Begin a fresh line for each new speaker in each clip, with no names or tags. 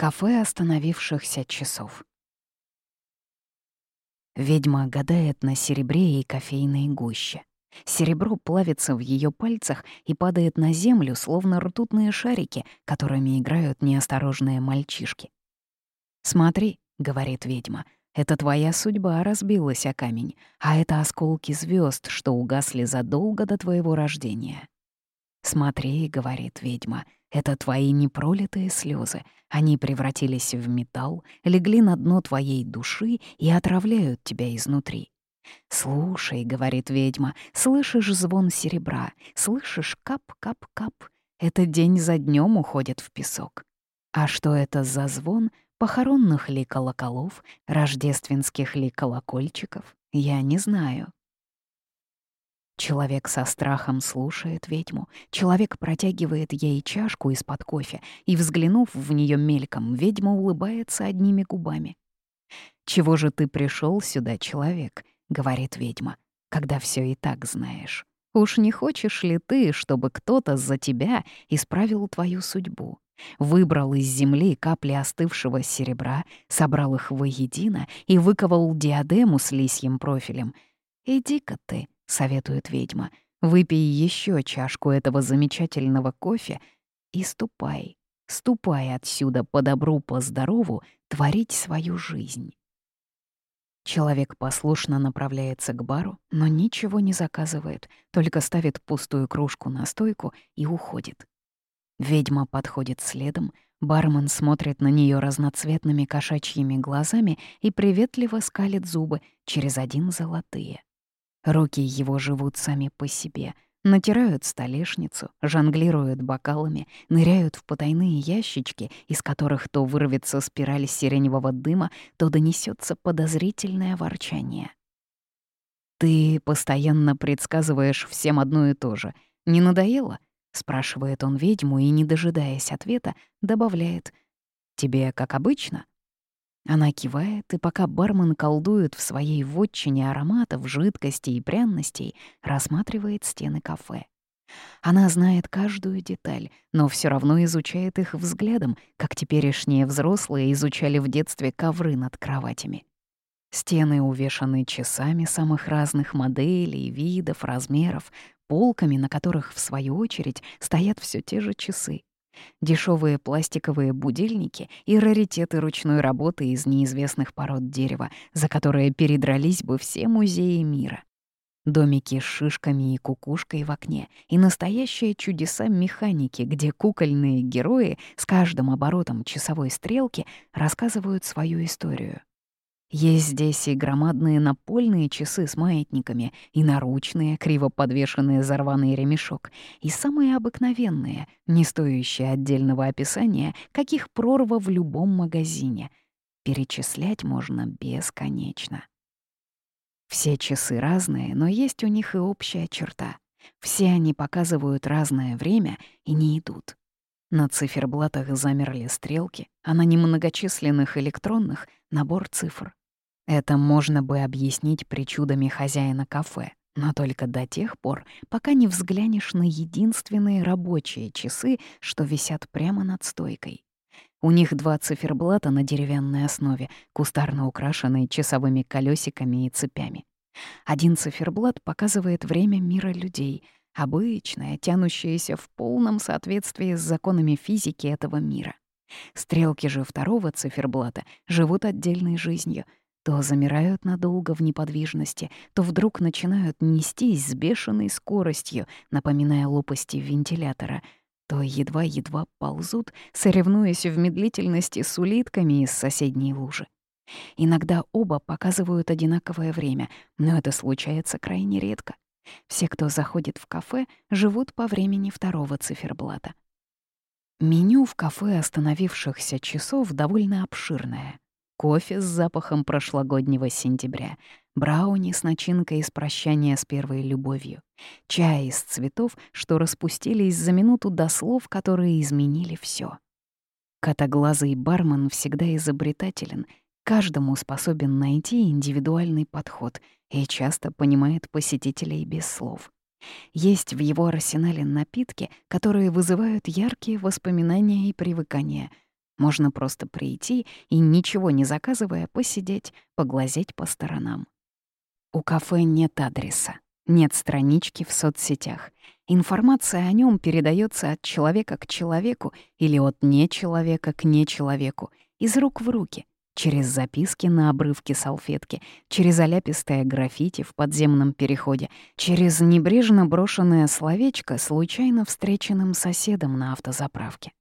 Кафе остановившихся часов. Ведьма гадает на серебре и кофейной гуще. Серебро плавится в ее пальцах и падает на землю, словно ртутные шарики, которыми играют неосторожные мальчишки. «Смотри», — говорит ведьма, — «это твоя судьба разбилась о камень, а это осколки звезд, что угасли задолго до твоего рождения». «Смотри», — говорит ведьма, — это твои непролитые слезы. Они превратились в металл, легли на дно твоей души и отравляют тебя изнутри. «Слушай», — говорит ведьма, — «слышишь звон серебра, слышишь кап-кап-кап. Это день за днем уходит в песок. А что это за звон? Похоронных ли колоколов, рождественских ли колокольчиков? Я не знаю. Человек со страхом слушает ведьму. Человек протягивает ей чашку из-под кофе, и, взглянув в нее мельком, ведьма улыбается одними губами. «Чего же ты пришел сюда, человек?» — говорит ведьма, — «когда все и так знаешь. Уж не хочешь ли ты, чтобы кто-то за тебя исправил твою судьбу?» Выбрал из земли капли остывшего серебра, собрал их воедино и выковал диадему с лисьим профилем. Иди-ка ты, советует ведьма. «Выпей еще чашку этого замечательного кофе и ступай, ступай отсюда по добру, по здорову, творить свою жизнь». Человек послушно направляется к бару, но ничего не заказывает, только ставит пустую кружку на стойку и уходит. Ведьма подходит следом, бармен смотрит на нее разноцветными кошачьими глазами и приветливо скалит зубы через один золотые. Руки его живут сами по себе, натирают столешницу, жонглируют бокалами, ныряют в потайные ящички, из которых то вырвется спираль сиреневого дыма, то донесется подозрительное ворчание. «Ты постоянно предсказываешь всем одно и то же. Не надоело?» — спрашивает он ведьму и, не дожидаясь ответа, добавляет. «Тебе как обычно?» Она кивает, и пока бармен колдует в своей вотчине ароматов, жидкостей и пряностей, рассматривает стены кафе. Она знает каждую деталь, но все равно изучает их взглядом, как теперешние взрослые изучали в детстве ковры над кроватями. Стены увешаны часами самых разных моделей, видов, размеров, полками, на которых, в свою очередь, стоят все те же часы. Дешевые пластиковые будильники и раритеты ручной работы из неизвестных пород дерева, за которые передрались бы все музеи мира. Домики с шишками и кукушкой в окне и настоящие чудеса механики, где кукольные герои с каждым оборотом часовой стрелки рассказывают свою историю. Есть здесь и громадные напольные часы с маятниками, и наручные, криво подвешенные за рваный ремешок, и самые обыкновенные, не стоящие отдельного описания, каких прорва в любом магазине. Перечислять можно бесконечно. Все часы разные, но есть у них и общая черта. Все они показывают разное время и не идут. На циферблатах замерли стрелки, а на немногочисленных электронных — набор цифр. Это можно бы объяснить причудами хозяина кафе, но только до тех пор, пока не взглянешь на единственные рабочие часы, что висят прямо над стойкой. У них два циферблата на деревянной основе, кустарно украшенные часовыми колесиками и цепями. Один циферблат показывает время мира людей, обычное, тянущееся в полном соответствии с законами физики этого мира. Стрелки же второго циферблата живут отдельной жизнью — то замирают надолго в неподвижности, то вдруг начинают нестись с бешеной скоростью, напоминая лопасти вентилятора, то едва-едва ползут, соревнуясь в медлительности с улитками из соседней лужи. Иногда оба показывают одинаковое время, но это случается крайне редко. Все, кто заходит в кафе, живут по времени второго циферблата. Меню в кафе остановившихся часов довольно обширное кофе с запахом прошлогоднего сентября, брауни с начинкой из прощания с первой любовью, чай из цветов, что распустились за минуту до слов, которые изменили все. Котоглазый бармен всегда изобретателен, каждому способен найти индивидуальный подход и часто понимает посетителей без слов. Есть в его арсенале напитки, которые вызывают яркие воспоминания и привыкания — Можно просто прийти и, ничего не заказывая, посидеть, поглазеть по сторонам. У кафе нет адреса, нет странички в соцсетях. Информация о нем передается от человека к человеку или от нечеловека к нечеловеку, из рук в руки, через записки на обрывке салфетки, через оляпистое граффити в подземном переходе, через небрежно брошенное словечко случайно встреченным соседом на автозаправке.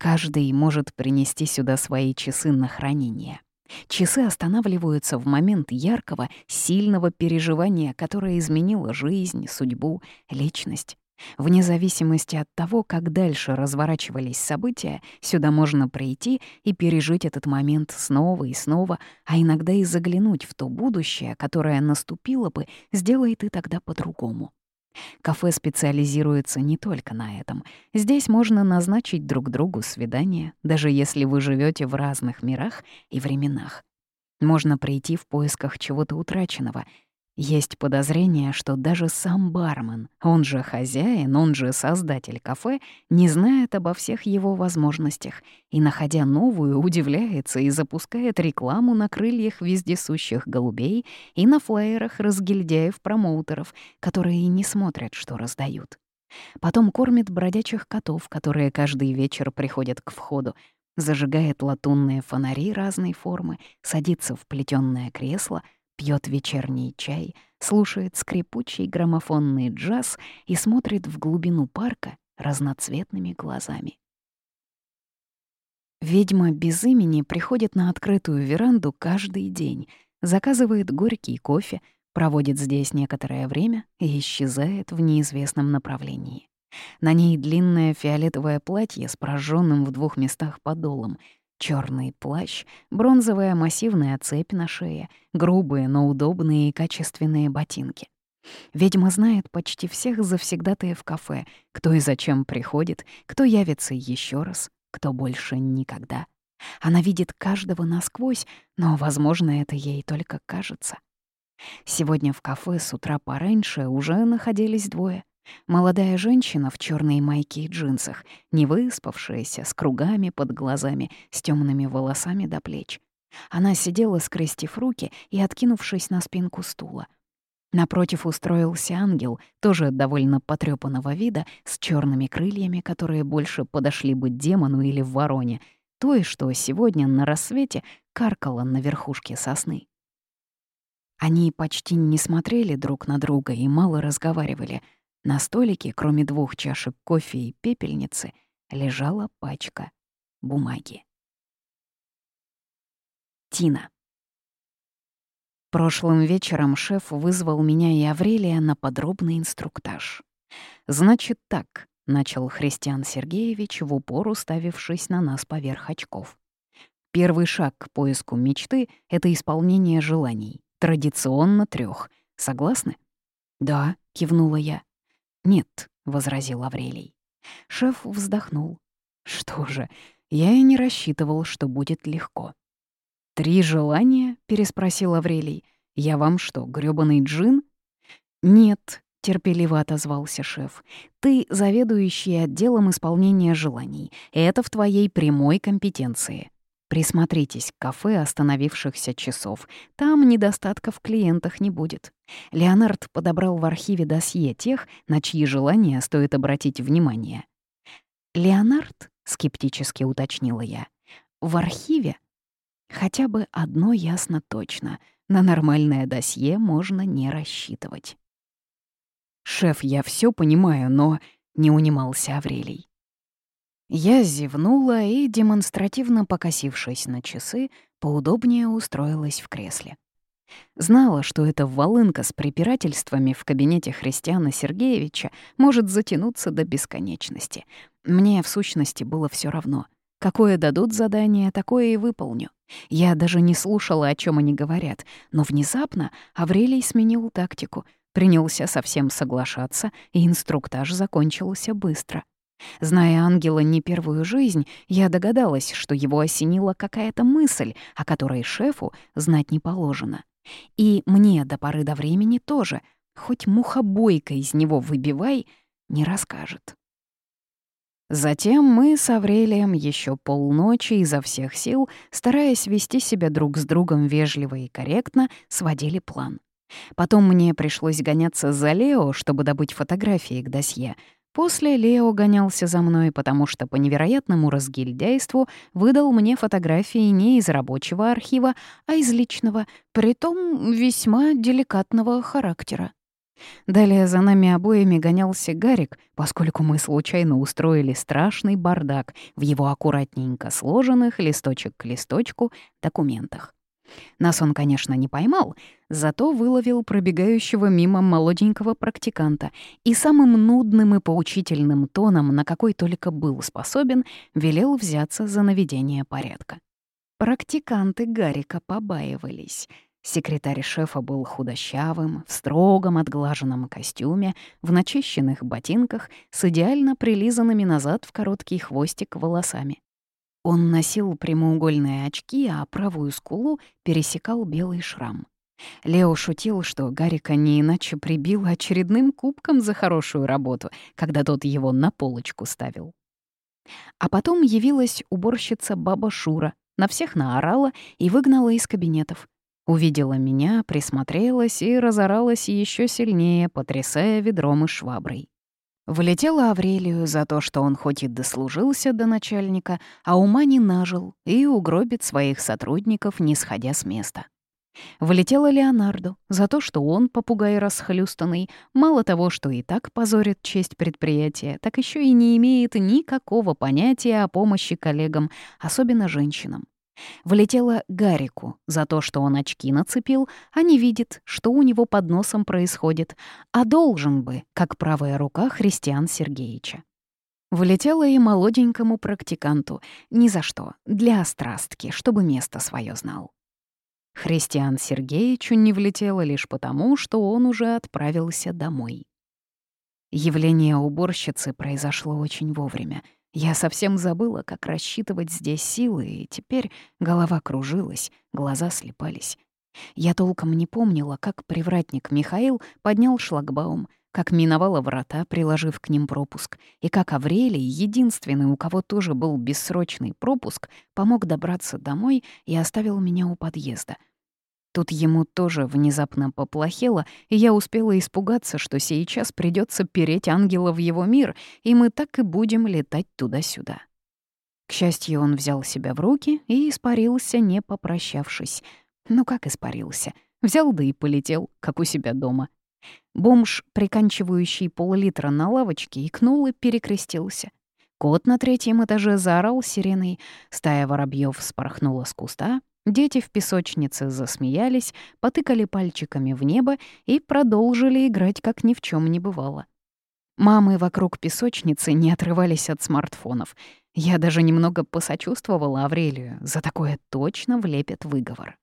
Каждый может принести сюда свои часы на хранение. Часы останавливаются в момент яркого, сильного переживания, которое изменило жизнь, судьбу, личность. Вне зависимости от того, как дальше разворачивались события, сюда можно прийти и пережить этот момент снова и снова, а иногда и заглянуть в то будущее, которое наступило бы, сделай ты тогда по-другому. Кафе специализируется не только на этом. Здесь можно назначить друг другу свидание, даже если вы живете в разных мирах и временах. Можно прийти в поисках чего-то утраченного есть подозрение, что даже сам бармен, он же хозяин, он же создатель кафе, не знает обо всех его возможностях и, находя новую, удивляется и запускает рекламу на крыльях вездесущих голубей и на флеерах разгильдяев-промоутеров, которые не смотрят, что раздают. Потом кормит бродячих котов, которые каждый вечер приходят к входу, зажигает латунные фонари разной формы, садится в плетённое кресло — пьет вечерний чай, слушает скрипучий граммофонный джаз и смотрит в глубину парка разноцветными глазами. Ведьма без имени приходит на открытую веранду каждый день, заказывает горький кофе, проводит здесь некоторое время и исчезает в неизвестном направлении. На ней длинное фиолетовое платье с прожженным в двух местах подолом — Черный плащ, бронзовая массивная цепь на шее, грубые, но удобные и качественные ботинки. Ведьма знает почти всех завсегдатаев кафе, кто и зачем приходит, кто явится еще раз, кто больше никогда. Она видит каждого насквозь, но, возможно, это ей только кажется. Сегодня в кафе с утра пораньше уже находились двое. Молодая женщина в черной майке и джинсах, не выспавшаяся, с кругами под глазами, с темными волосами до плеч. Она сидела, скрестив руки и откинувшись на спинку стула. Напротив устроился ангел, тоже довольно потрёпанного вида, с черными крыльями, которые больше подошли бы демону или вороне, той, что сегодня на рассвете каркала на верхушке сосны. Они почти не смотрели друг на друга и мало разговаривали — на столике, кроме двух чашек кофе и пепельницы, лежала пачка бумаги. Тина. Прошлым вечером шеф вызвал меня и Аврелия на подробный инструктаж. «Значит так», — начал Христиан Сергеевич, в упор уставившись на нас поверх очков. «Первый шаг к поиску мечты — это исполнение желаний, традиционно трех. Согласны?» «Да», — кивнула я. «Нет», — возразил Аврелий. Шеф вздохнул. «Что же, я и не рассчитывал, что будет легко». «Три желания?» — переспросил Аврелий. «Я вам что, грёбаный джин?» «Нет», — терпеливо отозвался шеф. «Ты заведующий отделом исполнения желаний. Это в твоей прямой компетенции. Присмотритесь к кафе остановившихся часов. Там недостатка в клиентах не будет. Леонард подобрал в архиве досье тех, на чьи желания стоит обратить внимание. «Леонард?» — скептически уточнила я. «В архиве?» Хотя бы одно ясно точно. На нормальное досье можно не рассчитывать. «Шеф, я все понимаю, но...» — не унимался Аврелий. Я зевнула и, демонстративно покосившись на часы, поудобнее устроилась в кресле. Знала, что эта волынка с препирательствами в кабинете Христиана Сергеевича может затянуться до бесконечности. Мне, в сущности, было все равно. Какое дадут задание, такое и выполню. Я даже не слушала, о чем они говорят, но внезапно Аврелий сменил тактику, принялся совсем соглашаться, и инструктаж закончился быстро. Зная ангела не первую жизнь, я догадалась, что его осенила какая-то мысль, о которой шефу знать не положено. И мне до поры до времени тоже, хоть мухобойка из него выбивай, не расскажет. Затем мы с Аврелием еще полночи изо всех сил, стараясь вести себя друг с другом вежливо и корректно, сводили план. Потом мне пришлось гоняться за Лео, чтобы добыть фотографии к досье. После Лео гонялся за мной, потому что по невероятному разгильдяйству выдал мне фотографии не из рабочего архива, а из личного, притом весьма деликатного характера. Далее за нами обоими гонялся Гарик, поскольку мы случайно устроили страшный бардак в его аккуратненько сложенных листочек к листочку документах. Нас он, конечно, не поймал, зато выловил пробегающего мимо молоденького практиканта и самым нудным и поучительным тоном, на какой только был способен, велел взяться за наведение порядка. Практиканты Гарика побаивались — Секретарь шефа был худощавым, в строгом отглаженном костюме, в начищенных ботинках с идеально прилизанными назад в короткий хвостик волосами. Он носил прямоугольные очки, а правую скулу пересекал белый шрам. Лео шутил, что Гарика не иначе прибил очередным кубком за хорошую работу, когда тот его на полочку ставил. А потом явилась уборщица баба Шура, на всех наорала и выгнала из кабинетов. Увидела меня, присмотрелась и разоралась еще сильнее, потрясая ведром и шваброй. Влетела Аврелию за то, что он хоть и дослужился до начальника, а ума не нажил и угробит своих сотрудников, не сходя с места. Влетела Леонарду за то, что он, попугай расхлюстанный, мало того, что и так позорит честь предприятия, так еще и не имеет никакого понятия о помощи коллегам, особенно женщинам. Влетела Гарику за то, что он очки нацепил, а не видит, что у него под носом происходит, а должен бы, как правая рука Христиан Сергеевича. Влетела и молоденькому практиканту, ни за что, для острастки, чтобы место свое знал. Христиан Сергеевичу не влетело лишь потому, что он уже отправился домой. Явление уборщицы произошло очень вовремя — я совсем забыла, как рассчитывать здесь силы, и теперь голова кружилась, глаза слепались. Я толком не помнила, как привратник Михаил поднял шлагбаум, как миновала врата, приложив к ним пропуск, и как Аврелий, единственный, у кого тоже был бессрочный пропуск, помог добраться домой и оставил меня у подъезда — Тут ему тоже внезапно поплохело, и я успела испугаться, что сейчас придется переть ангела в его мир, и мы так и будем летать туда-сюда. К счастью, он взял себя в руки и испарился, не попрощавшись. Ну как испарился? Взял да и полетел, как у себя дома. Бомж, приканчивающий пол-литра на лавочке, икнул и перекрестился. Кот на третьем этаже заорал сиреной, стая воробьев спорхнула с куста, Дети в песочнице засмеялись, потыкали пальчиками в небо и продолжили играть, как ни в чем не бывало. Мамы вокруг песочницы не отрывались от смартфонов. Я даже немного посочувствовала Аврелию, за такое точно влепят выговор.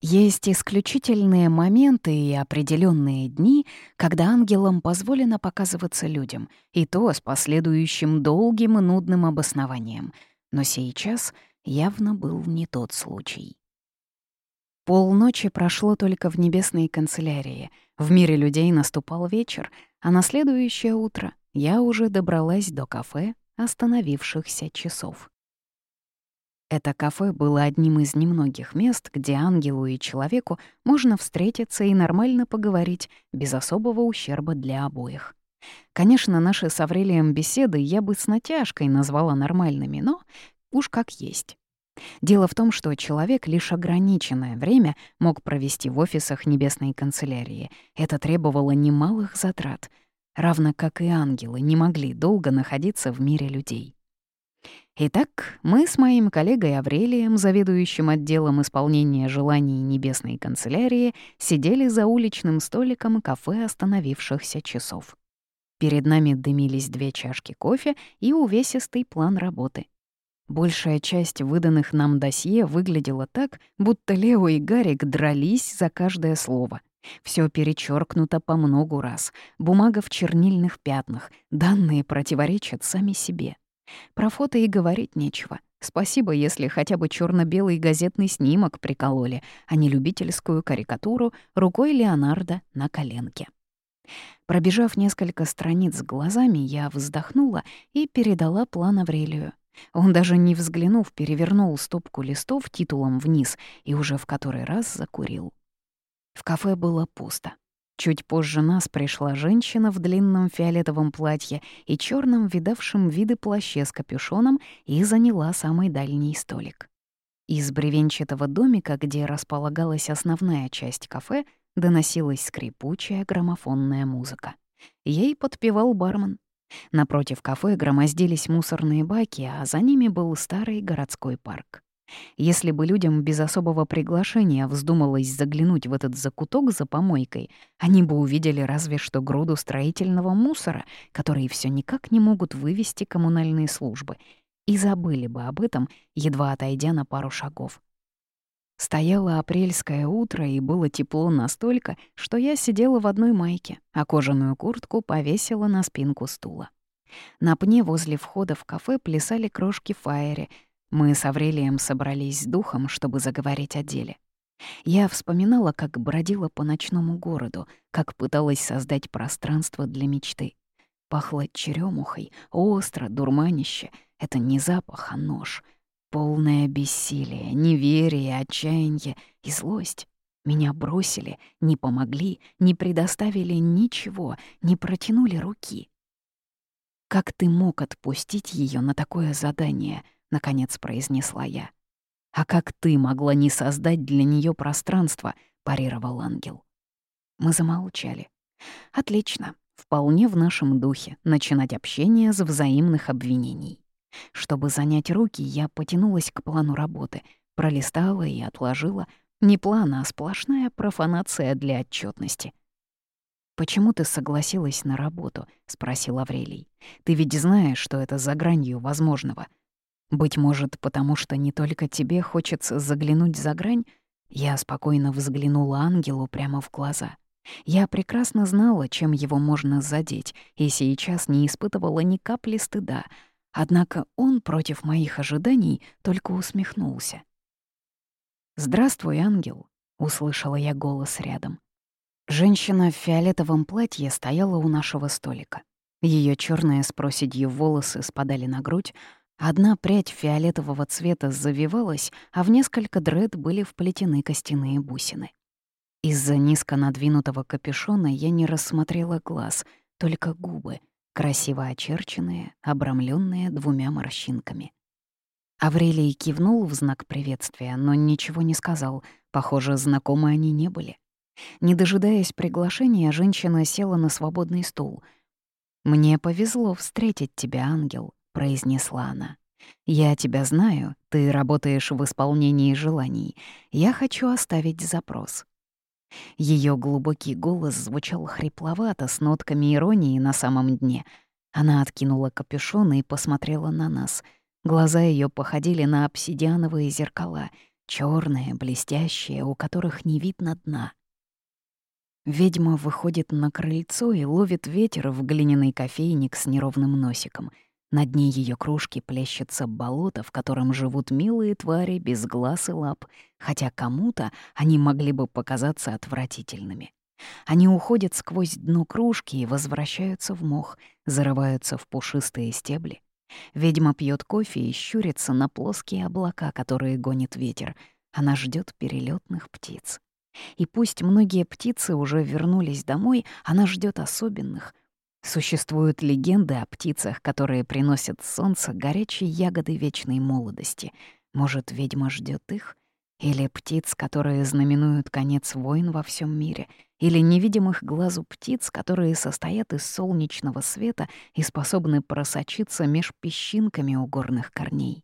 Есть исключительные моменты и определенные дни, когда ангелам позволено показываться людям, и то с последующим долгим и нудным обоснованием. Но сейчас — явно был не тот случай. Полночи прошло только в небесной канцелярии. В мире людей наступал вечер, а на следующее утро я уже добралась до кафе остановившихся часов. Это кафе было одним из немногих мест, где ангелу и человеку можно встретиться и нормально поговорить, без особого ущерба для обоих. Конечно, наши с Аврелием беседы я бы с натяжкой назвала нормальными, но уж как есть. Дело в том, что человек лишь ограниченное время мог провести в офисах небесной канцелярии. Это требовало немалых затрат, равно как и ангелы не могли долго находиться в мире людей. Итак, мы с моим коллегой Аврелием, заведующим отделом исполнения желаний небесной канцелярии, сидели за уличным столиком кафе остановившихся часов. Перед нами дымились две чашки кофе и увесистый план работы — Большая часть выданных нам досье выглядела так, будто Лео и Гарик дрались за каждое слово. Все перечеркнуто по многу раз, бумага в чернильных пятнах, данные противоречат сами себе. Про фото и говорить нечего. Спасибо, если хотя бы черно белый газетный снимок прикололи, а не любительскую карикатуру рукой Леонардо на коленке. Пробежав несколько страниц глазами, я вздохнула и передала план Аврелию. Он даже не взглянув, перевернул стопку листов титулом вниз и уже в который раз закурил. В кафе было пусто. Чуть позже нас пришла женщина в длинном фиолетовом платье и черном видавшем виды плаще с капюшоном и заняла самый дальний столик. Из бревенчатого домика, где располагалась основная часть кафе, доносилась скрипучая граммофонная музыка. Ей подпевал бармен. Напротив кафе громоздились мусорные баки, а за ними был старый городской парк. Если бы людям без особого приглашения вздумалось заглянуть в этот закуток за помойкой, они бы увидели разве что груду строительного мусора, который все никак не могут вывести коммунальные службы, и забыли бы об этом, едва отойдя на пару шагов. Стояло апрельское утро, и было тепло настолько, что я сидела в одной майке, а кожаную куртку повесила на спинку стула. На пне возле входа в кафе плясали крошки фаери — мы с Аврелием собрались с духом, чтобы заговорить о деле. Я вспоминала, как бродила по ночному городу, как пыталась создать пространство для мечты. Пахло черемухой, остро, дурманище. Это не запах, а нож. Полное бессилие, неверие, отчаяние и злость. Меня бросили, не помогли, не предоставили ничего, не протянули руки. Как ты мог отпустить ее на такое задание —— наконец произнесла я. «А как ты могла не создать для нее пространство?» — парировал ангел. Мы замолчали. «Отлично. Вполне в нашем духе начинать общение с взаимных обвинений. Чтобы занять руки, я потянулась к плану работы, пролистала и отложила. Не план, а сплошная профанация для отчетности. «Почему ты согласилась на работу?» — спросил Аврелий. «Ты ведь знаешь, что это за гранью возможного. Быть может, потому что не только тебе хочется заглянуть за грань? Я спокойно взглянула ангелу прямо в глаза. Я прекрасно знала, чем его можно задеть, и сейчас не испытывала ни капли стыда. Однако он против моих ожиданий только усмехнулся. «Здравствуй, ангел», — услышала я голос рядом. Женщина в фиолетовом платье стояла у нашего столика. Ее черные с проседью волосы спадали на грудь, Одна прядь фиолетового цвета завивалась, а в несколько дред были вплетены костяные бусины. Из-за низко надвинутого капюшона я не рассмотрела глаз, только губы, красиво очерченные, обрамленные двумя морщинками. Аврелий кивнул в знак приветствия, но ничего не сказал. Похоже, знакомы они не были. Не дожидаясь приглашения, женщина села на свободный стул. «Мне повезло встретить тебя, ангел», произнесла она. «Я тебя знаю, ты работаешь в исполнении желаний. Я хочу оставить запрос». Ее глубокий голос звучал хрипловато, с нотками иронии на самом дне. Она откинула капюшон и посмотрела на нас. Глаза ее походили на обсидиановые зеркала, черные, блестящие, у которых не видно дна. Ведьма выходит на крыльцо и ловит ветер в глиняный кофейник с неровным носиком — на дне ее кружки плещется болото, в котором живут милые твари без глаз и лап, хотя кому-то они могли бы показаться отвратительными. Они уходят сквозь дно кружки и возвращаются в мох, зарываются в пушистые стебли. Ведьма пьет кофе и щурится на плоские облака, которые гонит ветер. Она ждет перелетных птиц. И пусть многие птицы уже вернулись домой, она ждет особенных, Существуют легенды о птицах, которые приносят солнце горячие ягоды вечной молодости. Может, ведьма ждет их? Или птиц, которые знаменуют конец войн во всем мире? Или невидимых глазу птиц, которые состоят из солнечного света и способны просочиться меж песчинками у горных корней?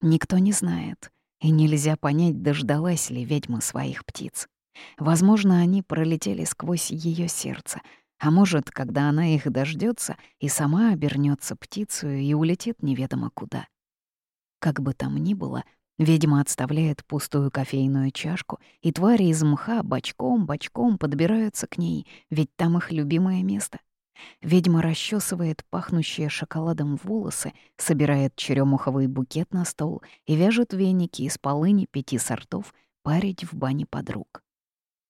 Никто не знает, и нельзя понять, дождалась ли ведьма своих птиц. Возможно, они пролетели сквозь ее сердце — а может, когда она их дождется и сама обернется птицей и улетит неведомо куда. Как бы там ни было, ведьма отставляет пустую кофейную чашку, и твари из мха бочком-бочком подбираются к ней, ведь там их любимое место. Ведьма расчесывает пахнущие шоколадом волосы, собирает черемуховый букет на стол и вяжет веники из полыни пяти сортов парить в бане подруг.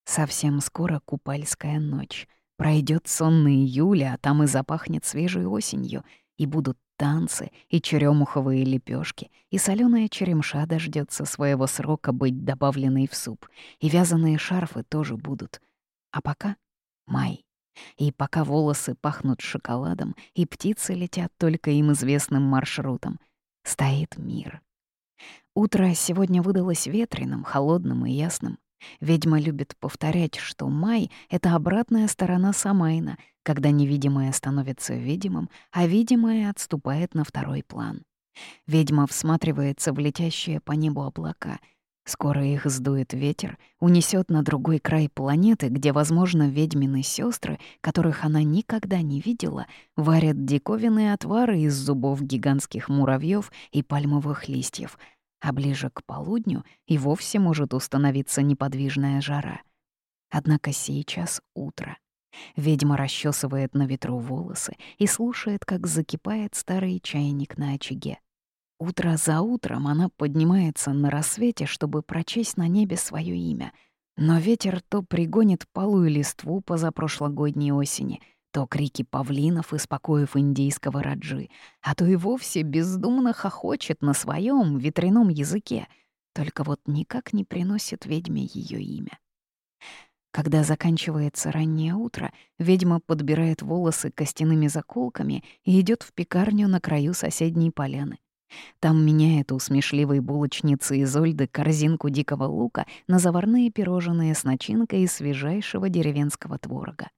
Совсем скоро купальская ночь — Пройдет сонный июль, а там и запахнет свежей осенью, и будут танцы, и черемуховые лепешки, и соленая черемша дождется своего срока быть добавленной в суп, и вязаные шарфы тоже будут. А пока — май. И пока волосы пахнут шоколадом, и птицы летят только им известным маршрутом, стоит мир. Утро сегодня выдалось ветреным, холодным и ясным. Ведьма любит повторять, что май — это обратная сторона Самайна, когда невидимое становится видимым, а видимое отступает на второй план. Ведьма всматривается в летящие по небу облака. Скоро их сдует ветер, унесет на другой край планеты, где, возможно, ведьмины сестры, которых она никогда не видела, варят диковинные отвары из зубов гигантских муравьев и пальмовых листьев — а ближе к полудню и вовсе может установиться неподвижная жара. Однако сейчас утро. Ведьма расчесывает на ветру волосы и слушает, как закипает старый чайник на очаге. Утро за утром она поднимается на рассвете, чтобы прочесть на небе свое имя. Но ветер то пригонит полую листву позапрошлогодней осени — то крики павлинов и покоев индийского раджи, а то и вовсе бездумно хохочет на своем ветряном языке, только вот никак не приносит ведьме ее имя. Когда заканчивается раннее утро, ведьма подбирает волосы костяными заколками и идет в пекарню на краю соседней поляны. Там меняет у смешливой булочницы Изольды корзинку дикого лука на заварные пирожные с начинкой из свежайшего деревенского творога.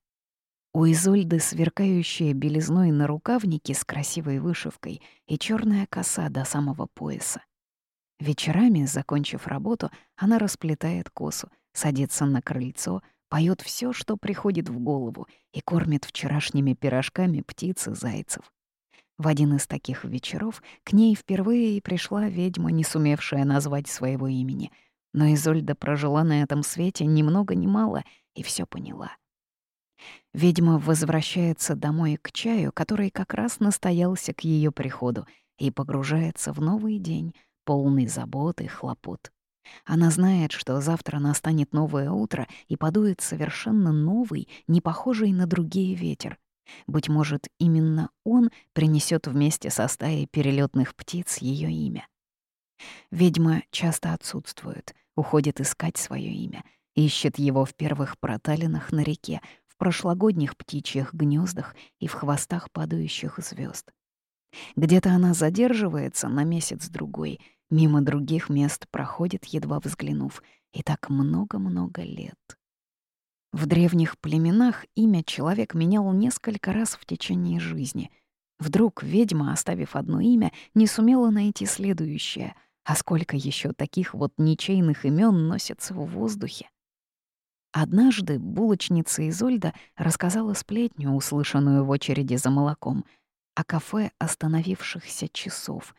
У Изольды сверкающие белизной на рукавнике с красивой вышивкой и черная коса до самого пояса. Вечерами, закончив работу, она расплетает косу, садится на крыльцо, поет все, что приходит в голову, и кормит вчерашними пирожками птиц и зайцев. В один из таких вечеров к ней впервые и пришла ведьма, не сумевшая назвать своего имени. Но Изольда прожила на этом свете ни много ни мало и все поняла — Ведьма возвращается домой к чаю, который как раз настоялся к ее приходу, и погружается в новый день, полный забот и хлопот. Она знает, что завтра настанет новое утро и подует совершенно новый, не похожий на другие ветер. Быть может, именно он принесет вместе со стаей перелетных птиц ее имя. Ведьма часто отсутствует, уходит искать свое имя, ищет его в первых проталинах на реке, прошлогодних птичьих гнездах и в хвостах падающих звезд. Где-то она задерживается на месяц-другой, мимо других мест проходит, едва взглянув, и так много-много лет. В древних племенах имя человек менял несколько раз в течение жизни. Вдруг ведьма, оставив одно имя, не сумела найти следующее, а сколько еще таких вот ничейных имен носится в воздухе? Однажды булочница Изольда рассказала сплетню, услышанную в очереди за молоком, о кафе остановившихся часов,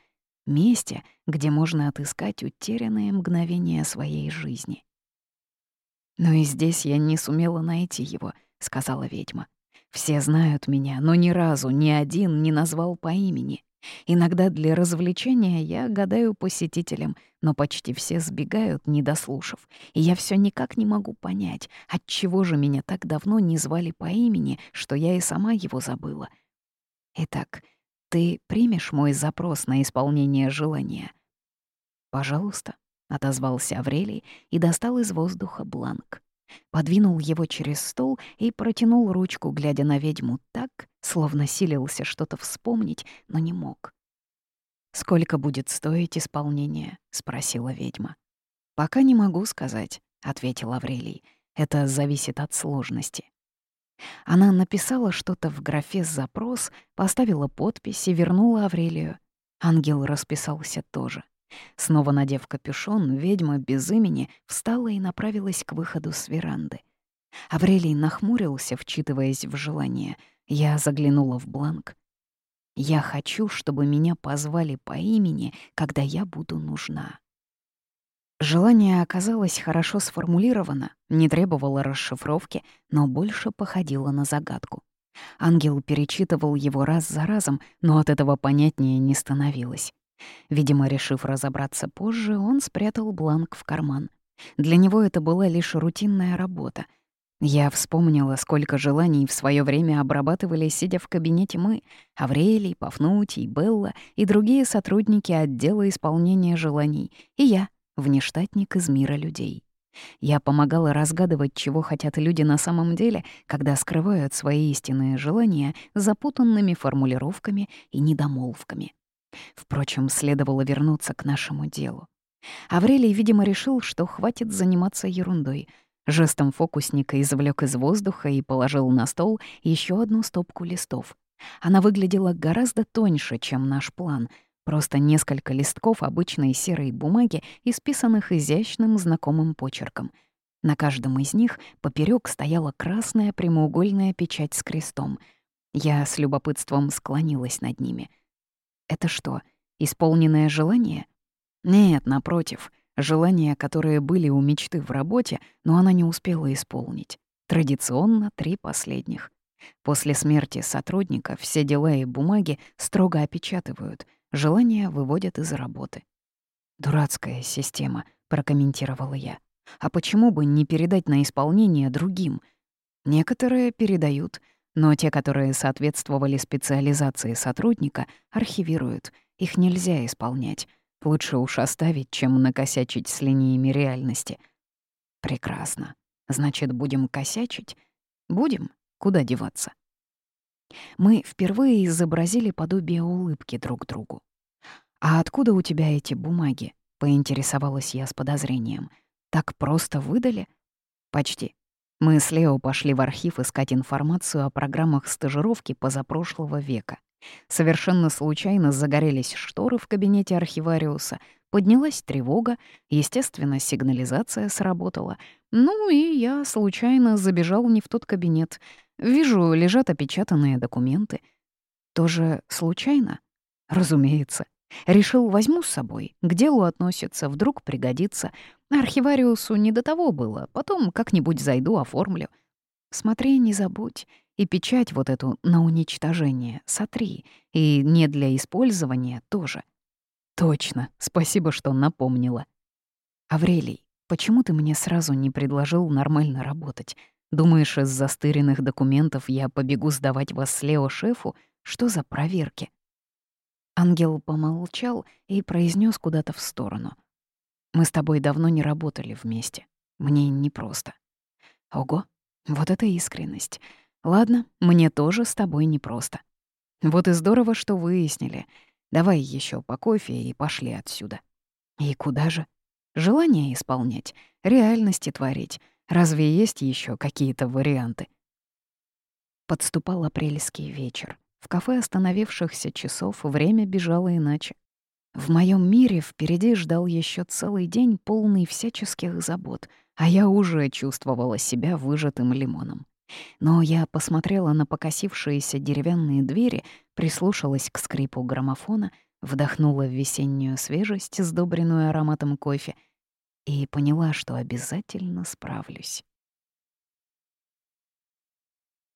месте, где можно отыскать утерянное мгновение своей жизни. «Но и здесь я не сумела найти его», — сказала ведьма. «Все знают меня, но ни разу ни один не назвал по имени. Иногда для развлечения я гадаю посетителям, но почти все сбегают, не дослушав, и я все никак не могу понять, отчего же меня так давно не звали по имени, что я и сама его забыла. Итак, ты примешь мой запрос на исполнение желания? «Пожалуйста», — отозвался Аврелий и достал из воздуха бланк. Подвинул его через стол и протянул ручку, глядя на ведьму так, словно силился что-то вспомнить, но не мог. «Сколько будет стоить исполнение?» — спросила ведьма. «Пока не могу сказать», — ответил Аврелий. «Это зависит от сложности». Она написала что-то в графе «Запрос», поставила подпись и вернула Аврелию. Ангел расписался тоже. Снова надев капюшон, ведьма без имени встала и направилась к выходу с веранды. Аврелий нахмурился, вчитываясь в желание — я заглянула в бланк. «Я хочу, чтобы меня позвали по имени, когда я буду нужна». Желание оказалось хорошо сформулировано, не требовало расшифровки, но больше походило на загадку. Ангел перечитывал его раз за разом, но от этого понятнее не становилось. Видимо, решив разобраться позже, он спрятал бланк в карман. Для него это была лишь рутинная работа. Я вспомнила, сколько желаний в свое время обрабатывали, сидя в кабинете мы, Аврелий, Пафнутий, Белла и другие сотрудники отдела исполнения желаний, и я, внештатник из мира людей. Я помогала разгадывать, чего хотят люди на самом деле, когда скрывают свои истинные желания запутанными формулировками и недомолвками. Впрочем, следовало вернуться к нашему делу. Аврелий, видимо, решил, что хватит заниматься ерундой — Жестом фокусника извлек из воздуха и положил на стол еще одну стопку листов. Она выглядела гораздо тоньше, чем наш план. Просто несколько листков обычной серой бумаги, исписанных изящным знакомым почерком. На каждом из них поперек стояла красная прямоугольная печать с крестом. Я с любопытством склонилась над ними. «Это что, исполненное желание?» «Нет, напротив», Желания, которые были у мечты в работе, но она не успела исполнить. Традиционно три последних. После смерти сотрудника все дела и бумаги строго опечатывают, желания выводят из работы. «Дурацкая система», — прокомментировала я. «А почему бы не передать на исполнение другим?» Некоторые передают, но те, которые соответствовали специализации сотрудника, архивируют. Их нельзя исполнять. Лучше уж оставить, чем накосячить с линиями реальности. Прекрасно. Значит, будем косячить? Будем. Куда деваться? Мы впервые изобразили подобие улыбки друг другу. «А откуда у тебя эти бумаги?» — поинтересовалась я с подозрением. «Так просто выдали?» «Почти. Мы с Лео пошли в архив искать информацию о программах стажировки позапрошлого века. Совершенно случайно загорелись шторы в кабинете архивариуса, поднялась тревога, естественно, сигнализация сработала. Ну и я случайно забежал не в тот кабинет. Вижу, лежат опечатанные документы. Тоже случайно? Разумеется. Решил, возьму с собой, к делу относится, вдруг пригодится. Архивариусу не до того было, потом как-нибудь зайду, оформлю. Смотри, не забудь, и печать вот эту на уничтожение сотри, и не для использования тоже. Точно, спасибо, что напомнила. Аврелий, почему ты мне сразу не предложил нормально работать? Думаешь, из застыренных документов я побегу сдавать вас с Лео шефу? Что за проверки? Ангел помолчал и произнес куда-то в сторону. Мы с тобой давно не работали вместе. Мне непросто. Ого, вот это искренность. Ладно, мне тоже с тобой непросто. Вот и здорово, что выяснили. Давай еще по кофе и пошли отсюда. И куда же? Желание исполнять, реальности творить. Разве есть еще какие-то варианты? Подступал апрельский вечер. В кафе остановившихся часов время бежало иначе. В моем мире впереди ждал еще целый день, полный всяческих забот, а я уже чувствовала себя выжатым лимоном. Но я посмотрела на покосившиеся деревянные двери, прислушалась к скрипу граммофона, вдохнула весеннюю свежесть, сдобренную ароматом кофе, и поняла, что обязательно справлюсь.